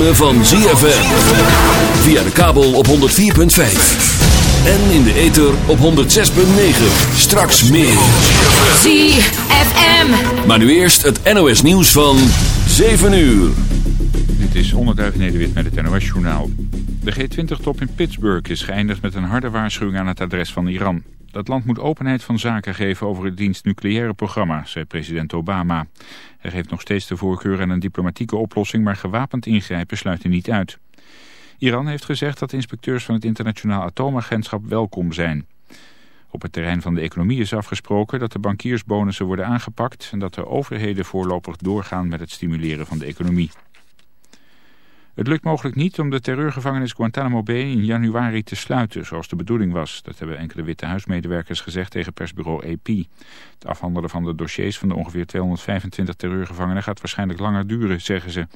ritme van ZFM. Via de kabel op 104.5. En in de ether op 106.9. Straks meer. ZFM. Maar nu eerst het NOS nieuws van 7 uur. Dit is Onderduif Nederwit met het NOS Journaal. De G20-top in Pittsburgh is geëindigd met een harde waarschuwing aan het adres van Iran. Dat land moet openheid van zaken geven over het dienst nucleaire programma, zei president Obama. Hij geeft nog steeds de voorkeur aan een diplomatieke oplossing, maar gewapend ingrijpen sluit hij niet uit. Iran heeft gezegd dat inspecteurs van het internationaal atoomagentschap welkom zijn. Op het terrein van de economie is afgesproken dat de bankiersbonussen worden aangepakt... en dat de overheden voorlopig doorgaan met het stimuleren van de economie. Het lukt mogelijk niet om de terreurgevangenis Guantanamo Bay in januari te sluiten, zoals de bedoeling was. Dat hebben enkele Witte Huismedewerkers gezegd tegen persbureau AP. Het afhandelen van de dossiers van de ongeveer 225 terreurgevangenen gaat waarschijnlijk langer duren, zeggen ze.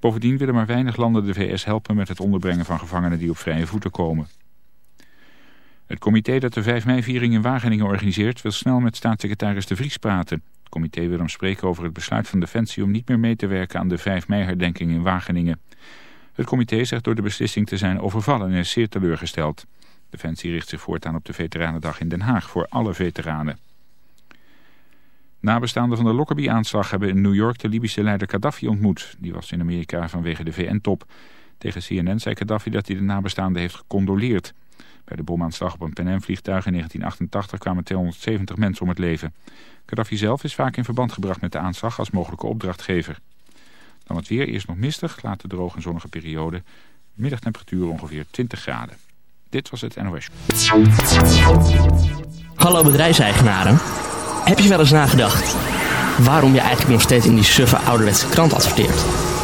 Bovendien willen maar weinig landen de VS helpen met het onderbrengen van gevangenen die op vrije voeten komen. Het comité dat de 5 mei-viering in Wageningen organiseert... wil snel met staatssecretaris De Vries praten. Het comité wil hem spreken over het besluit van Defensie... om niet meer mee te werken aan de 5 mei-herdenking in Wageningen. Het comité zegt door de beslissing te zijn overvallen en is zeer teleurgesteld. Defensie richt zich voortaan op de Veteranendag in Den Haag voor alle veteranen. Nabestaanden van de Lockerbie-aanslag hebben in New York de Libische leider Gaddafi ontmoet. Die was in Amerika vanwege de VN-top. Tegen CNN zei Gaddafi dat hij de nabestaanden heeft gecondoleerd. Bij de bomaanslag op een Pan vliegtuig in 1988 kwamen 270 mensen om het leven. Gaddafi zelf is vaak in verband gebracht met de aanslag als mogelijke opdrachtgever. Dan het weer, eerst nog mistig, later droog en zonnige periode. Middagtemperatuur ongeveer 20 graden. Dit was het NOS. Hallo bedrijfseigenaren. Heb je wel eens nagedacht waarom je eigenlijk nog steeds in die suffe ouderwetse krant adverteert?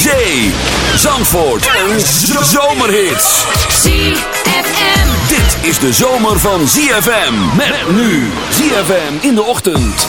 Zee. Zandvoort. Een zomerhit. ZFM. Dit is de zomer van ZFM. Met nu. ZFM in de ochtend.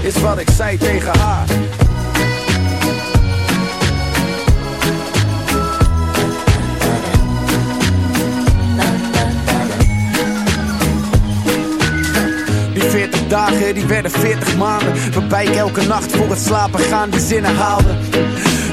is wat ik zei tegen haar. Die 40 dagen, die werden 40 maanden. Waarbij ik elke nacht voor het slapen gaan die zinnen haalde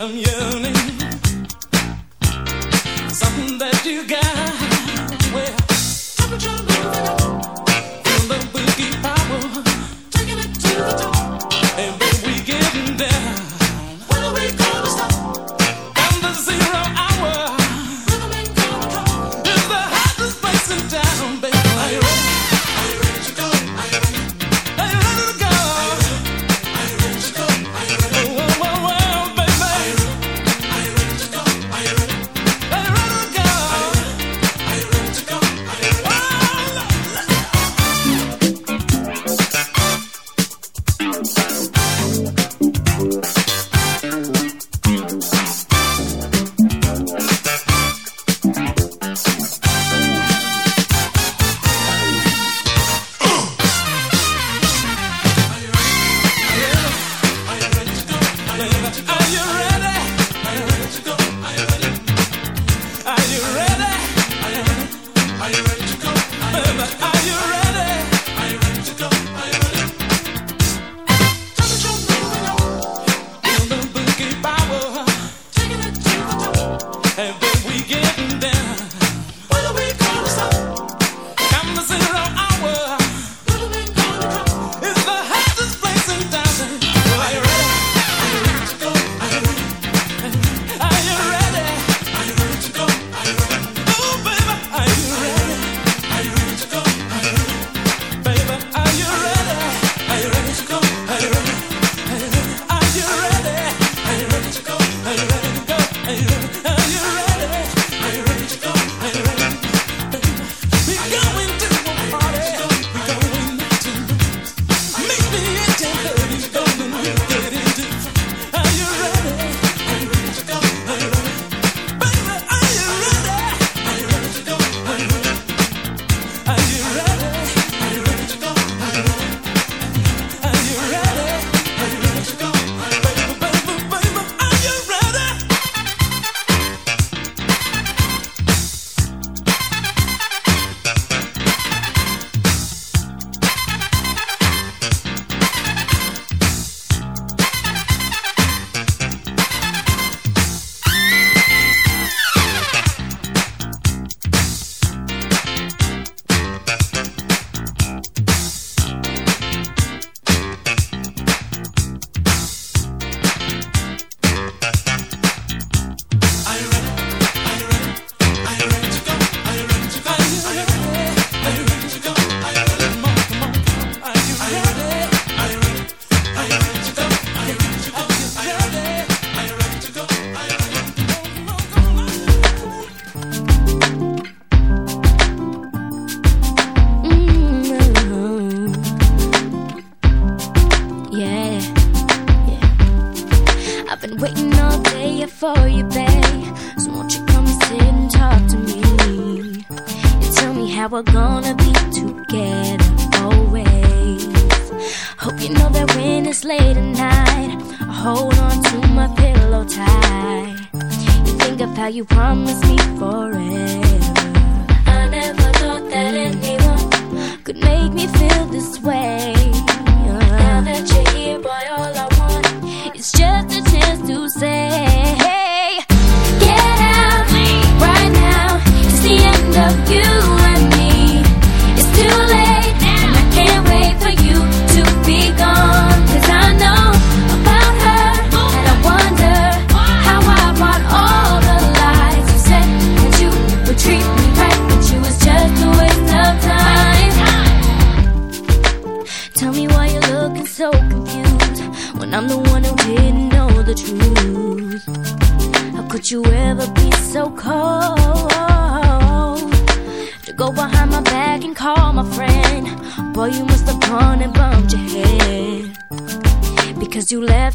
I'm yearning.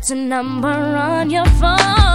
Left a number on your phone.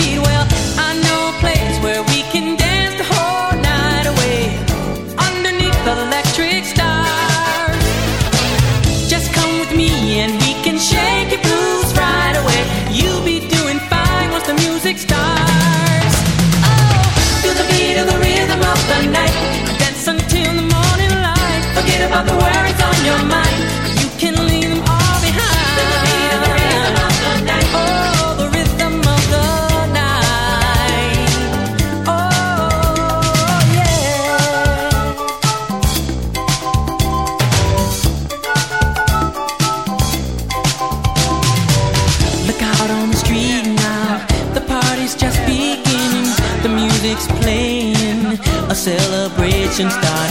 celebration started.